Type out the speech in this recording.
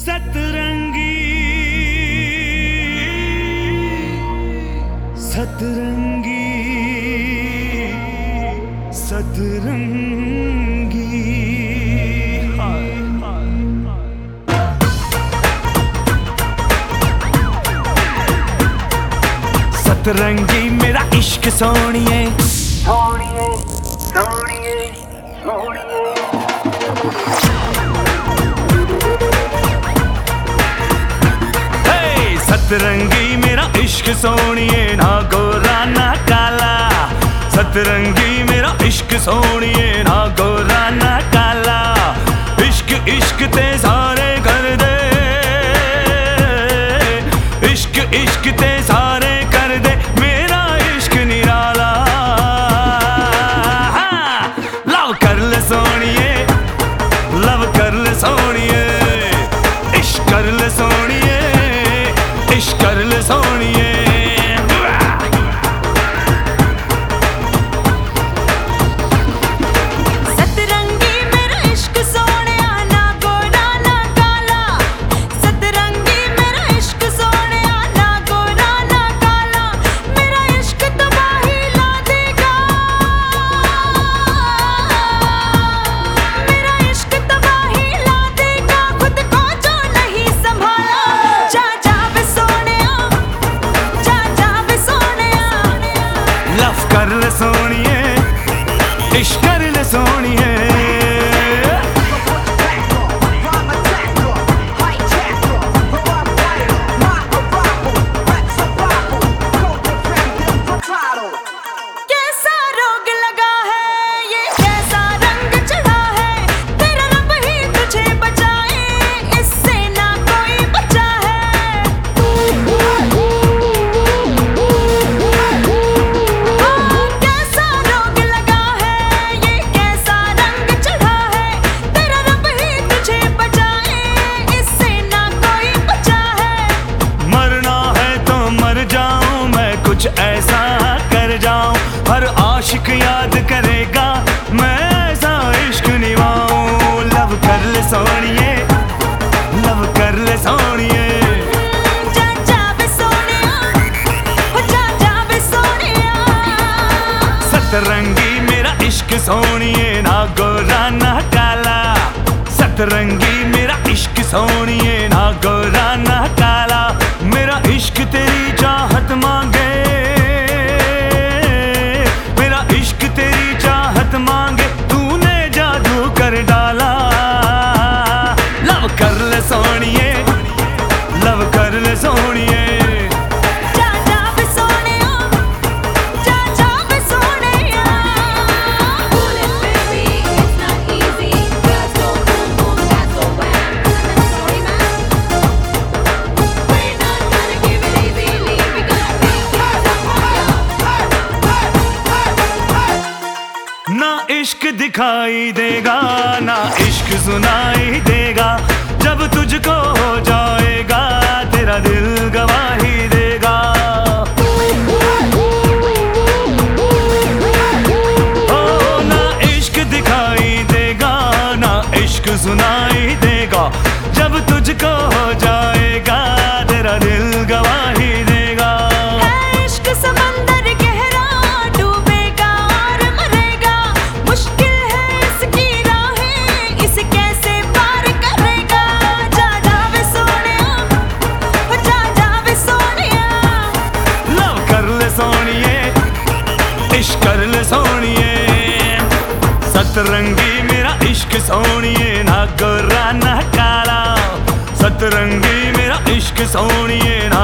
सतरंगी। सतरंगी। सतरंगी। सतरंगी मेरा इश्क सोनिए। सोनिए सोनिए सतरंगी मेरा इश्क सोनिए, ना गोरा, ना काला। सतरंगी मेरा इश्क सोनिए, ना गोरा, ना काला। इश्क इश्क ते सारे कर दे। इश्क इश्क ते सारे कर दे, मेरा इश्क निराला। लव कर ले सोनिए कर ले सोनिए इश्क कर ले सोनिए। हर आशिक याद करेगा मैं ऐसा इश्क निभाऊं। लव कर ले सोनिए लव कर ले सोनिए। सतरंगी मेरा इश्क सोनिए ना गोरा ना काला। सतरंगी मेरा इश्क सोनिए। दिखाई देगा, ना इश्क सुनाई देगा। जब तुझको हो जाएगा, तेरा दिल गवाही देगा। ओ, ना इश्क दिखाई देगा, ना इश्क सुनाई सोनिए। सतरंगी मेरा इश्क सोनिए ना गोरा ना काला। सतरंगी मेरा इश्क सोनिए ना